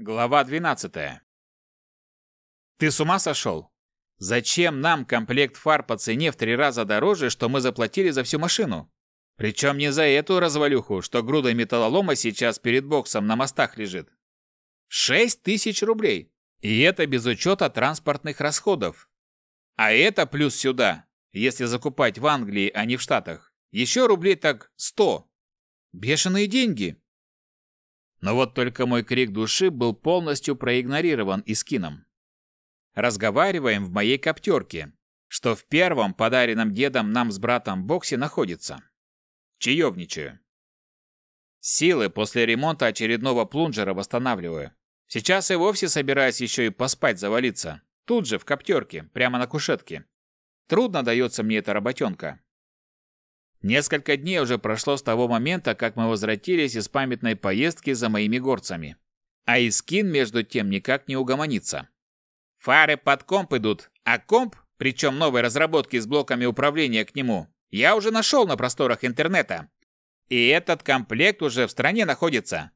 Глава 12. Ты с ума сошел? Зачем нам комплект фар по цене в три раза дороже, что мы заплатили за всю машину? Причем не за эту развалюху, что грудой металлолома сейчас перед боксом на мостах лежит. Шесть тысяч рублей. И это без учета транспортных расходов. А это плюс сюда, если закупать в Англии, а не в Штатах. Еще рублей так сто. Бешеные деньги. Но вот только мой крик души был полностью проигнорирован Искином. Разговариваем в моей коптерке, что в первом подаренном дедом нам с братом боксе находится. Чаевничаю. Силы после ремонта очередного плунжера восстанавливаю. Сейчас и вовсе собираюсь еще и поспать завалиться. Тут же, в коптерке, прямо на кушетке. Трудно дается мне эта работенка. Несколько дней уже прошло с того момента, как мы возвратились из памятной поездки за моими горцами. А Искин, между тем, никак не угомонится. Фары под комп идут, а комп, причем новой разработки с блоками управления к нему, я уже нашел на просторах интернета. И этот комплект уже в стране находится.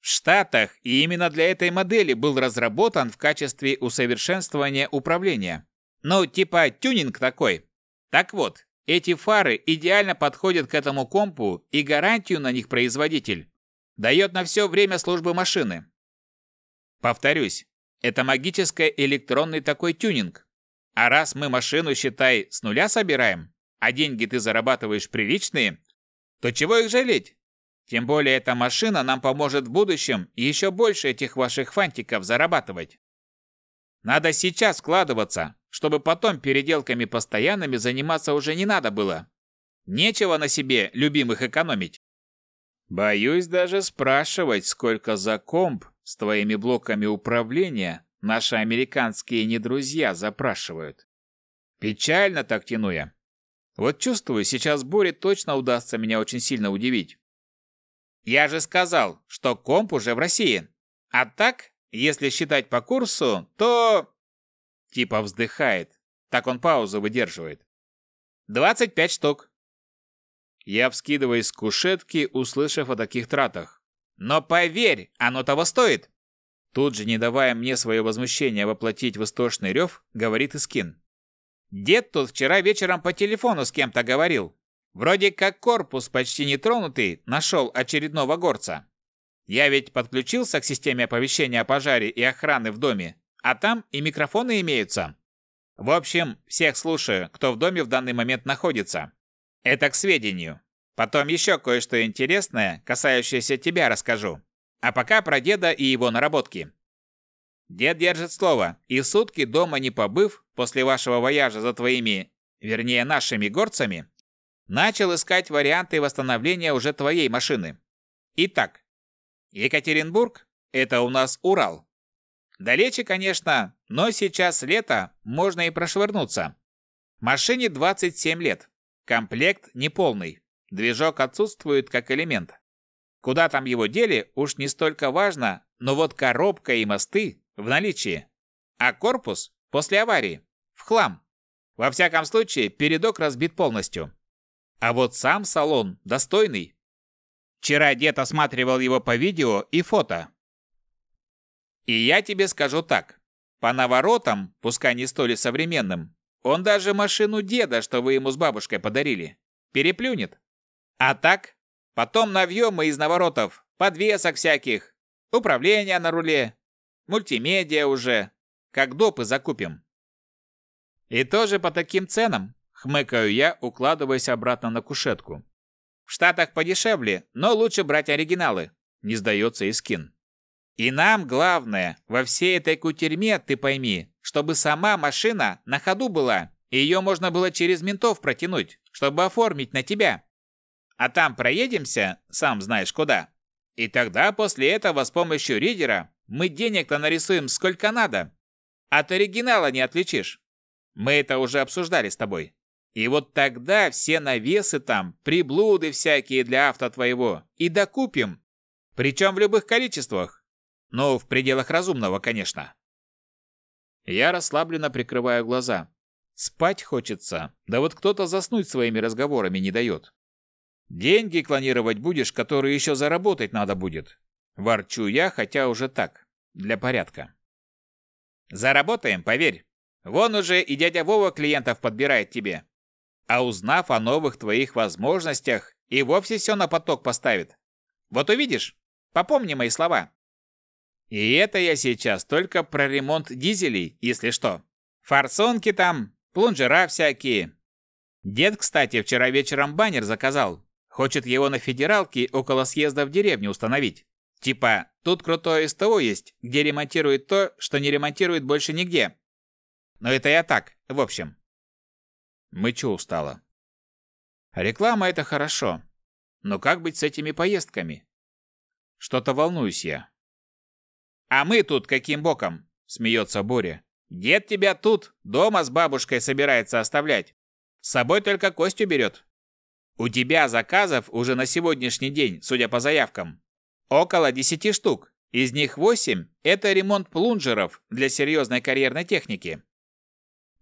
В Штатах и именно для этой модели был разработан в качестве усовершенствования управления. Ну, типа тюнинг такой. Так вот, эти фары идеально подходят к этому компу, и гарантию на них производитель дает на все время службы машины. Повторюсь, это магический электронный такой тюнинг. А раз мы машину, считай, с нуля собираем, а деньги ты зарабатываешь приличные, то чего их жалеть? Тем более эта машина нам поможет в будущем еще больше этих ваших фантиков зарабатывать. Надо сейчас вкладываться, чтобы потом переделками постоянными заниматься уже не надо было. Нечего на себе любимых экономить. Боюсь даже спрашивать, сколько за комп с твоими блоками управления наши американские недрузья запрашивают. Печально так тяну я. Вот чувствую, сейчас Боре точно удастся меня очень сильно удивить. Я же сказал, что комп уже в России. А так, если считать по курсу, то Типа вздыхает. Так он паузу выдерживает. «Двадцать пять штук». Я вскидываюсь с кушетки, услышав о таких тратах. «Но поверь, оно того стоит!» Тут же, не давая мне свое возмущение воплотить в истошный рев, говорит Искин. «Дед тут вчера вечером по телефону с кем-то говорил. Вроде как корпус почти нетронутый нашел очередного горца. Я ведь подключился к системе оповещения о пожаре и охраны в доме, а там и микрофоны имеются. В общем, всех слушаю, кто в доме в данный момент находится. Это к сведению. Потом еще кое-что интересное, касающееся тебя, расскажу. А пока про деда и его наработки. Дед держит слово, и сутки дома не побыв, после вашего вояжа за твоими, вернее, нашими горцами, начал искать варианты восстановления уже твоей машины. Итак, Екатеринбург – это у нас Урал. Далече, конечно, но сейчас лето, можно и прошвырнуться. Машине 27 лет. Комплект неполный. Движок отсутствует как элемент. Куда там его дели, уж не столько важно, но вот коробка и мосты в наличии. А корпус после аварии в хлам. Во всяком случае, передок разбит полностью. А вот сам салон достойный. Вчера дед осматривал его по видео и фото. И я тебе скажу так. По наворотам, пускай не столь современным, он даже машину деда, что вы ему с бабушкой подарили, переплюнет. А так, потом навьем мы из наворотов, подвесок всяких, управление на руле, мультимедиа уже, как допы закупим. И тоже по таким ценам, хмыкаю я, укладываясь обратно на кушетку. В Штатах подешевле, но лучше брать оригиналы, не сдается Искин. И нам главное, во всей этой кутерьме, ты пойми, чтобы сама машина на ходу была, и ее можно было через ментов протянуть, чтобы оформить на тебя. А там проедемся, сам знаешь куда. И тогда после этого с помощью ридера мы денег-то нарисуем сколько надо. От оригинала не отличишь. Мы это уже обсуждали с тобой. И вот тогда все навесы там, приблуды всякие для авто твоего, и докупим. Причем в любых количествах. Ну, в пределах разумного, конечно. Я расслабленно прикрываю глаза. Спать хочется, да вот кто-то заснуть своими разговорами не дает. Деньги клонировать будешь, которые еще заработать надо будет. Ворчу я, хотя уже так. для порядка. Заработаем, поверь. Вон уже и дядя Вова клиентов подбирает тебе. А узнав о новых твоих возможностях, и вовсе все на поток поставит. Вот увидишь, попомни мои слова. И это я сейчас только про ремонт дизелей, если что. Форсунки там, плунжера всякие. Дед, кстати, вчера вечером баннер заказал. Хочет его на федералке около съезда в деревню установить. Типа, тут крутое СТО есть, где ремонтируют то, что не ремонтируют больше нигде. Но это я так, в общем. Мычу устало. Реклама – это хорошо. Но как быть с этими поездками? Что-то волнуюсь я. А мы тут каким боком? Смеется Боря. Дед тебя тут, дома с бабушкой собирается оставлять. С собой только Костю берет. У тебя заказов уже на сегодняшний день, судя по заявкам, около 10 штук. Из них 8 – это ремонт плунжеров для серьезной карьерной техники.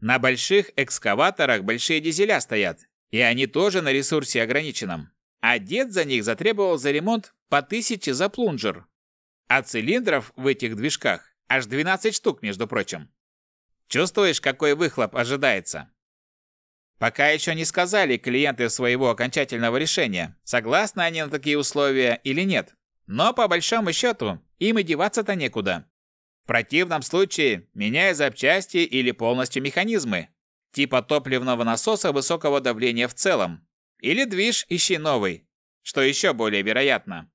На больших экскаваторах большие дизеля стоят, и они тоже на ресурсе ограниченном. А дед за них затребовал за ремонт по тысяче за плунжер. А цилиндров в этих движках аж 12 штук, между прочим. Чувствуешь, какой выхлоп ожидается? Пока еще не сказали клиенты своего окончательного решения, согласны они на такие условия или нет. Но по большому счету, им и деваться-то некуда. В противном случае, меняя запчасти или полностью механизмы, типа топливного насоса высокого давления в целом, или движ ищи новый, что еще более вероятно.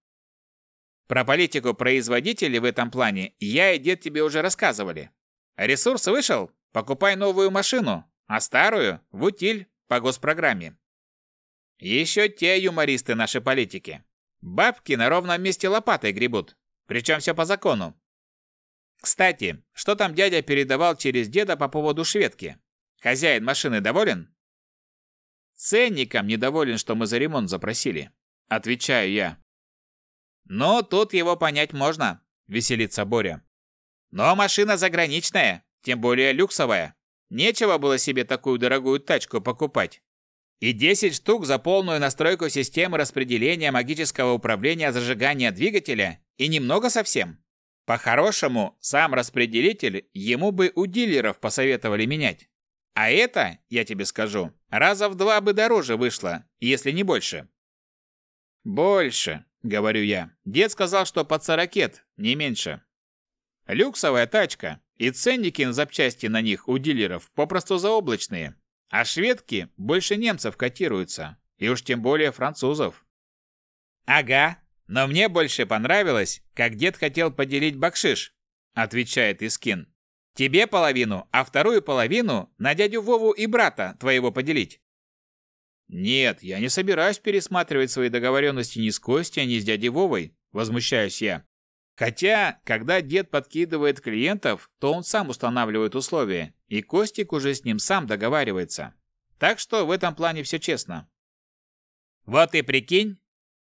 Про политику производителей в этом плане я и дед тебе уже рассказывали. Ресурс вышел, покупай новую машину, а старую – в утиль по госпрограмме. Еще те юмористы наши политики. Бабки на ровном месте лопатой гребут, причем все по закону. Кстати, что там дядя передавал через деда по поводу шведки? Хозяин машины доволен? Ценником недоволен, что мы за ремонт запросили. Отвечаю я. Но тут его понять можно, веселится Боря. Но машина заграничная, тем более люксовая. Нечего было себе такую дорогую тачку покупать. И 10 штук за полную настройку системы распределения магического управления зажигания двигателя и немного совсем. По-хорошему, сам распределитель ему бы у дилеров посоветовали менять. А это, я тебе скажу, раза в два бы дороже вышло, если не больше. Больше, говорю я. Дед сказал, что под сорокет, не меньше. Люксовая тачка, и ценники на запчасти на них у дилеров попросту заоблачные. А шведки больше немцев котируются, и уж тем более французов. Ага, но мне больше понравилось, как дед хотел поделить бакшиш, отвечает Искин. Тебе половину, а вторую половину на дядю Вову и брата твоего поделить. Нет, я не собираюсь пересматривать свои договоренности ни с Костей, ни с дядей Вовой, возмущаюсь я. Хотя, когда дед подкидывает клиентов, то он сам устанавливает условия, и Костик уже с ним сам договаривается. Так что в этом плане все честно. Вот и прикинь,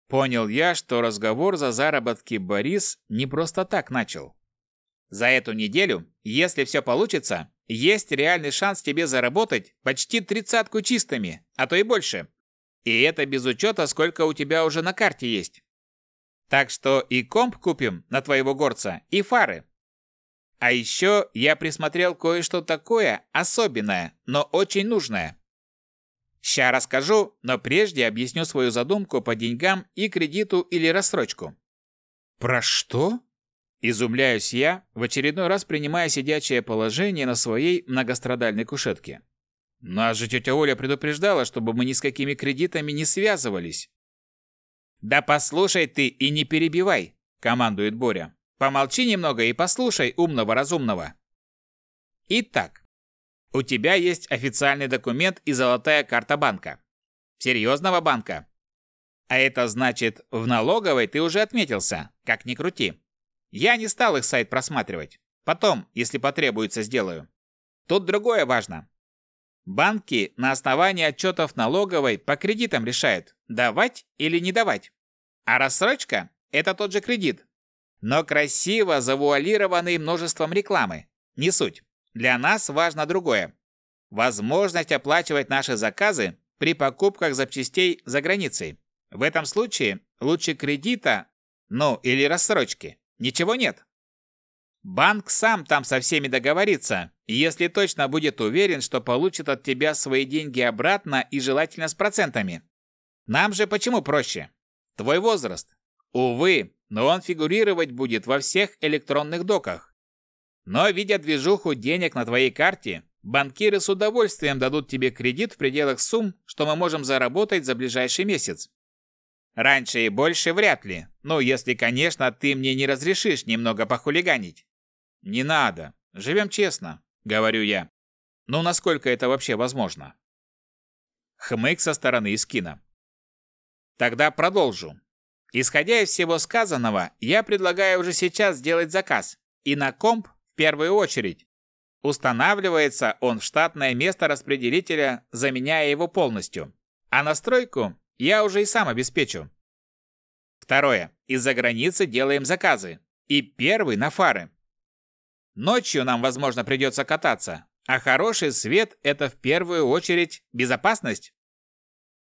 Понял я, что разговор за заработки Борис не просто так начал. За эту неделю, если все получится, есть реальный шанс тебе заработать почти тридцатку чистыми, а то и больше. И это без учета, сколько у тебя уже на карте есть. Так что и комп купим на твоего горца, и фары. А еще я присмотрел кое-что такое особенное, но очень нужное. Ща расскажу, но прежде объясню свою задумку по деньгам и кредиту или рассрочку. Про что? Изумляюсь я, в очередной раз принимая сидячее положение на своей многострадальной кушетке. Нас же тетя Оля предупреждала, чтобы мы ни с какими кредитами не связывались. «Да послушай ты и не перебивай», — командует Боря. «Помолчи немного и послушай умного-разумного». Итак, у тебя есть официальный документ и золотая карта банка. Серьезного банка. А это значит, в налоговой ты уже отметился, как ни крути. Я не стал их сайт просматривать. Потом, если потребуется, сделаю. Тут другое важно. Банки на основании отчетов налоговой по кредитам решают, давать или не давать. А рассрочка – это тот же кредит, но красиво завуалированный множеством рекламы. Не суть. Для нас важно другое. Возможность оплачивать наши заказы при покупках запчастей за границей. В этом случае лучше кредита, ну или рассрочки. Ничего нет. Банк сам там со всеми договорится, если точно будет уверен, что получит от тебя свои деньги обратно и желательно с процентами. Нам же почему проще? Твой возраст. Увы, но он фигурировать будет во всех электронных доках. Но, видя движуху денег на твоей карте, банкиры с удовольствием дадут тебе кредит в пределах сумм, что мы можем заработать за ближайший месяц. Раньше и больше вряд ли. Ну, если, конечно, ты мне не разрешишь немного похулиганить. Не надо. Живем честно, говорю я. Ну, насколько это вообще возможно? Хмык со стороны Искина. Тогда продолжу. Исходя из всего сказанного, я предлагаю уже сейчас сделать заказ. И на комп первую очередь. Устанавливается он в штатное место распределителя, заменяя его полностью. А настройку я уже и сам обеспечу. Второе. Из-за границы делаем заказы. И первый на фары. Ночью нам, возможно, придется кататься, а хороший свет – это в первую очередь безопасность.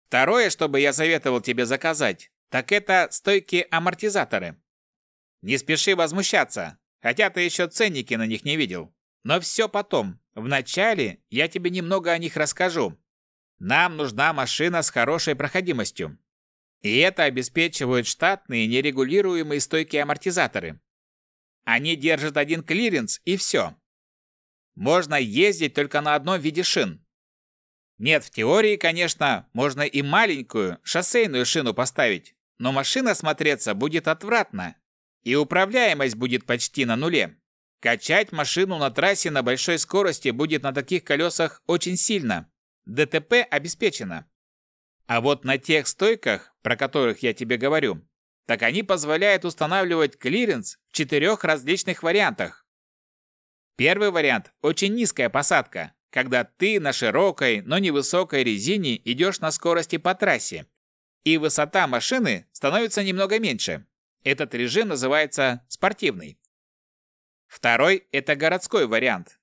Второе, что бы я советовал тебе заказать, так это стойки-амортизаторы. Не спеши возмущаться, хотя ты еще ценники на них не видел. Но все потом. Вначале я тебе немного о них расскажу, нам нужна машина с хорошей проходимостью. И это обеспечивают штатные нерегулируемые стойкие амортизаторы. Они держат один клиренс и все. Можно ездить только на одном виде шин. Нет, в теории, конечно, можно и маленькую шоссейную шину поставить, но машина смотреться будет отвратно, и управляемость будет почти на нуле. Качать машину на трассе на большой скорости будет на таких колесах очень сильно, ДТП обеспечено. А вот на тех стойках, про которых я тебе говорю, так они позволяют устанавливать клиренс в четырех различных вариантах. Первый вариант – очень низкая посадка, когда ты на широкой, но невысокой резине идешь на скорости по трассе, и высота машины становится немного меньше. Этот режим называется спортивный. Второй – это городской вариант,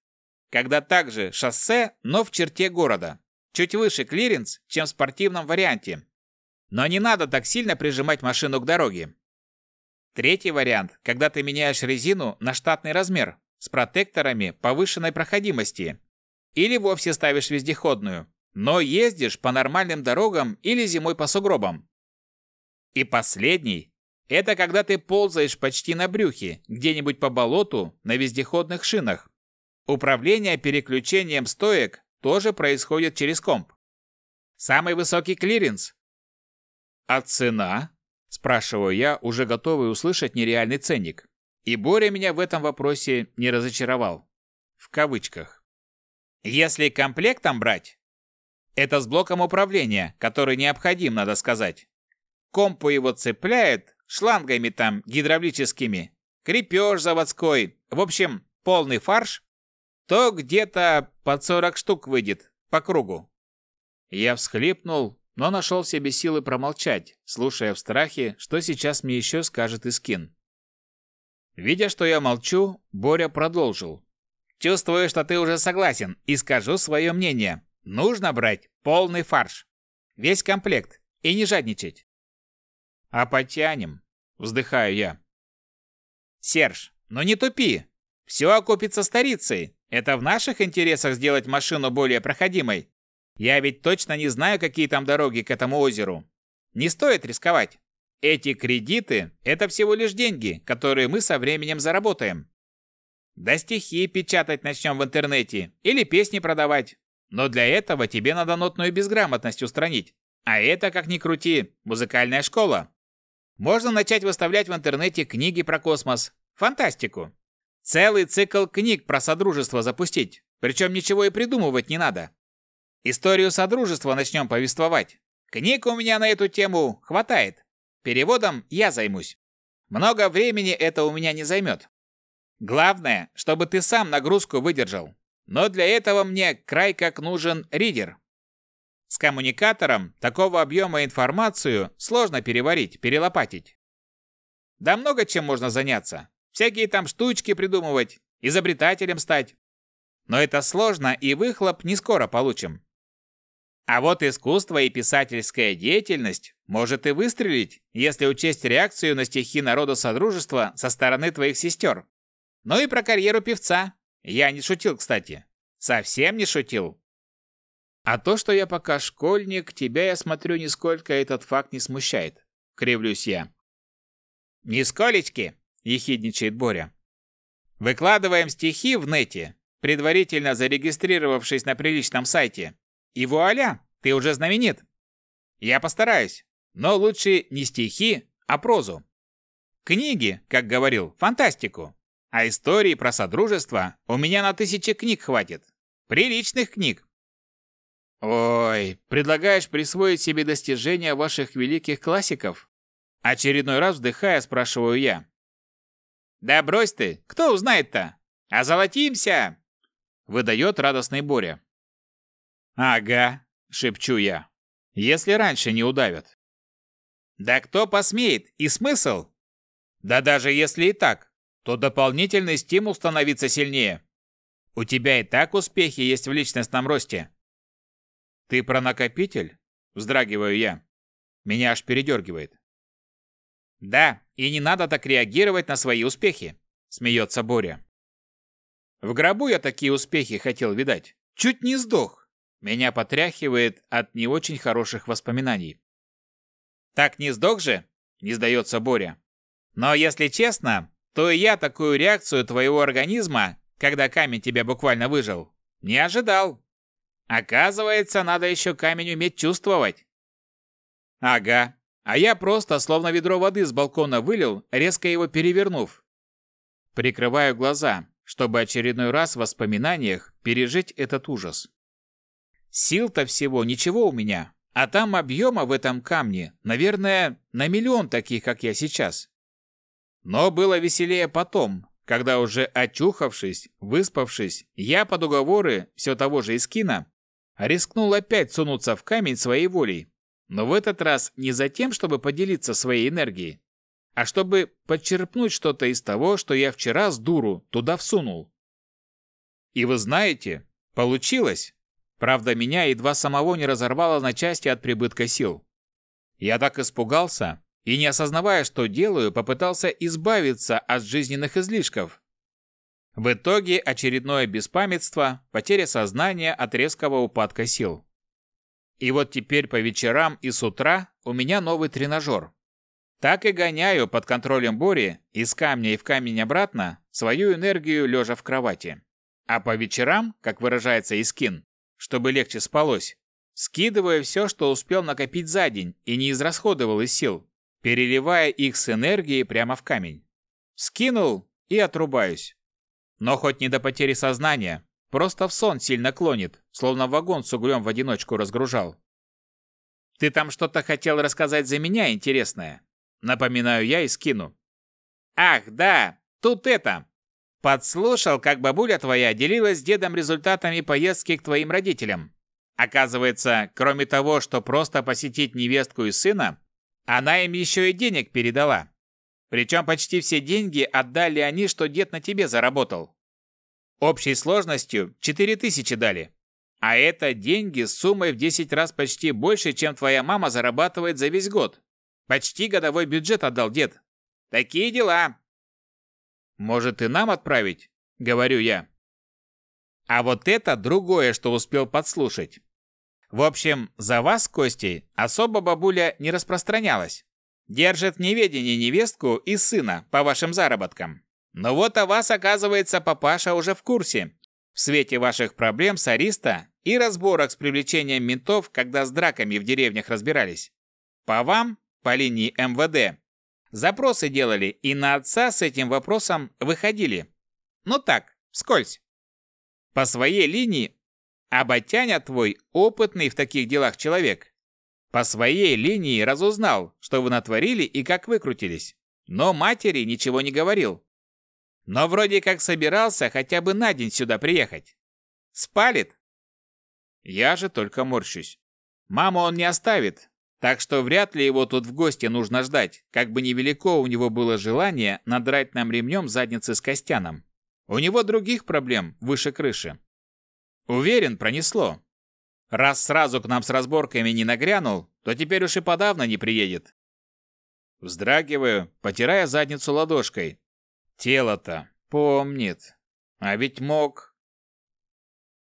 когда также шоссе, но в черте города. Чуть выше клиренс, чем в спортивном варианте. Но не надо так сильно прижимать машину к дороге. Третий вариант, когда ты меняешь резину на штатный размер с протекторами повышенной проходимости. Или вовсе ставишь вездеходную, но ездишь по нормальным дорогам или зимой по сугробам. И последний – это когда ты ползаешь почти на брюхе, где-нибудь по болоту на вездеходных шинах. Управление переключением стоек тоже происходит через комп. Самый высокий клиренс. А цена? Спрашиваю я, уже готовый услышать нереальный ценник. И Боря меня в этом вопросе не разочаровал. В кавычках. Если комплектом брать, это с блоком управления, который необходим, надо сказать. К компу его цепляют шлангами там гидравлическими, крепеж заводской, в общем, полный фарш то где-то под 40 штук выйдет, по кругу. Я всхлипнул, но нашел в себе силы промолчать, слушая в страхе, что сейчас мне еще скажет Искин. Видя, что я молчу, Боря продолжил. «Чувствую, что ты уже согласен, и скажу свое мнение. Нужно брать полный фарш. Весь комплект, и не жадничать». «А потянем», — вздыхаю я. «Серж, ну не тупи. Все окупится старицей. Это в наших интересах сделать машину более проходимой. Я ведь точно не знаю, какие там дороги к этому озеру. Не стоит рисковать. Эти кредиты – это всего лишь деньги, которые мы со временем заработаем. Да стихи печатать начнем в интернете или песни продавать. Но для этого тебе надо нотную безграмотность устранить. А это, как ни крути, музыкальная школа. Можно начать выставлять в интернете книги про космос, фантастику. Целый цикл книг про Содружество запустить, причем ничего и придумывать не надо. Историю Содружества начнем повествовать. Книг у меня на эту тему хватает. Переводом я займусь. Много времени это у меня не займет. Главное, чтобы ты сам нагрузку выдержал. Но для этого мне край как нужен ридер. С коммуникатором такого объема информацию сложно переварить, перелопатить. Да много чем можно заняться. Всякие там штучки придумывать, изобретателем стать. Но это сложно, и выхлоп не скоро получим. А вот искусство и писательская деятельность может и выстрелить, если учесть реакцию на стихи народа Содружества со стороны твоих сестер. Ну и про карьеру певца. Я не шутил, кстати. Совсем не шутил. А то, что я пока школьник, тебя, я смотрю, нисколько этот факт не смущает. Кривлюсь я. «Нисколечки!» – ехидничает Боря. «Выкладываем стихи в нете, предварительно зарегистрировавшись на приличном сайте. И вуаля, ты уже знаменит. Я постараюсь, но лучше не стихи, а прозу. Книги, как говорил, фантастику. А истории про содружество у меня на тысячи книг хватит. Приличных книг. Ой, предлагаешь присвоить себе достижения ваших великих классиков? Очередной раз вздыхая, спрашиваю я. Да брось ты, кто узнает-то? Озолотимся! Выдает радостный Боря. Ага, шепчу я. Если раньше не удавят. Да кто посмеет? И смысл? Да даже если и так, то дополнительный стимул становиться сильнее. У тебя и так успехи есть в личностном росте. Ты про накопитель? Вздрагиваю я. Меня аж передергивает. Да, и не надо так реагировать на свои успехи, смеется Боря. В гробу я такие успехи хотел видать. Чуть не сдох. Меня потряхивает от не очень хороших воспоминаний. Так не сдох же? Не сдается Боря. Но если честно, то и я такую реакцию твоего организма, когда камень тебя буквально выжил, не ожидал. Оказывается, надо еще камень уметь чувствовать. Ага, а я просто словно ведро воды с балкона вылил, резко его перевернув. Прикрываю глаза, чтобы очередной раз в воспоминаниях пережить этот ужас. Сил-то всего ничего у меня, а там объема в этом камне, наверное, на миллион таких, как я сейчас. Но было веселее потом, когда уже очухавшись, выспавшись, я под уговоры все того же Искина рискнул опять сунуться в камень своей волей. Но в этот раз не за тем, чтобы поделиться своей энергией, а чтобы подчерпнуть что-то из того, что я вчера с дуру туда всунул. И вы знаете, получилось. Правда, меня едва самого не разорвало на части от прибытка сил. Я так испугался, и, не осознавая, что делаю, попытался избавиться от жизненных излишков. В итоге очередное беспамятство, потеря сознания от резкого упадка сил. И вот теперь по вечерам и с утра у меня новый тренажер. Так и гоняю под контролем Бори из камня и в камень обратно свою энергию лежа в кровати. А по вечерам, как выражается Искин, чтобы легче спалось, скидываю все, что успел накопить за день и не израсходовал из сил, переливая их с энергией прямо в камень. Скинул и отрубаюсь. Но хоть не до потери сознания, просто в сон сильно клонит, словно вагон с углем в одиночку разгружал. «Ты там что-то хотел рассказать за меня интересное?» Напоминаю я и скину. «Ах, да, тут это!» Подслушал, как бабуля твоя делилась с дедом результатами поездки к твоим родителям. Оказывается, кроме того, что просто посетить невестку и сына, она им еще и денег передала. Причем почти все деньги отдали они, что дед на тебе заработал. Общей сложностью 4000 дали. А это деньги с суммой в 10 раз почти больше, чем твоя мама зарабатывает за весь год. Почти годовой бюджет отдал дед. Такие дела. Может и нам отправить? Говорю я. А вот это другое, что успел подслушать. В общем, за вас Костей особо бабуля не распространялась. Держит в неведении невестку и сына по вашим заработкам. Но вот о вас, оказывается, папаша уже в курсе. В свете ваших проблем с Ариста и разборок с привлечением ментов, когда с драками в деревнях разбирались. По вам, по линии МВД, запросы делали и на отца с этим вопросом выходили. Ну так, вскользь. По своей линии а Батяня твой опытный в таких делах человек. По своей линии разузнал, что вы натворили и как выкрутились. Но матери ничего не говорил. Но вроде как собирался хотя бы на день сюда приехать. Спалит? Я же только морщусь. Маму он не оставит, так что вряд ли его тут в гости нужно ждать, как бы невелико у него было желание надрать нам ремнем задницы с Костяном. У него других проблем выше крыши. Уверен, пронесло. Раз сразу к нам с разборками не нагрянул, то теперь уж и подавно не приедет. Вздрагиваю, потирая задницу ладошкой. Тело-то, Помнит. А ведь мог.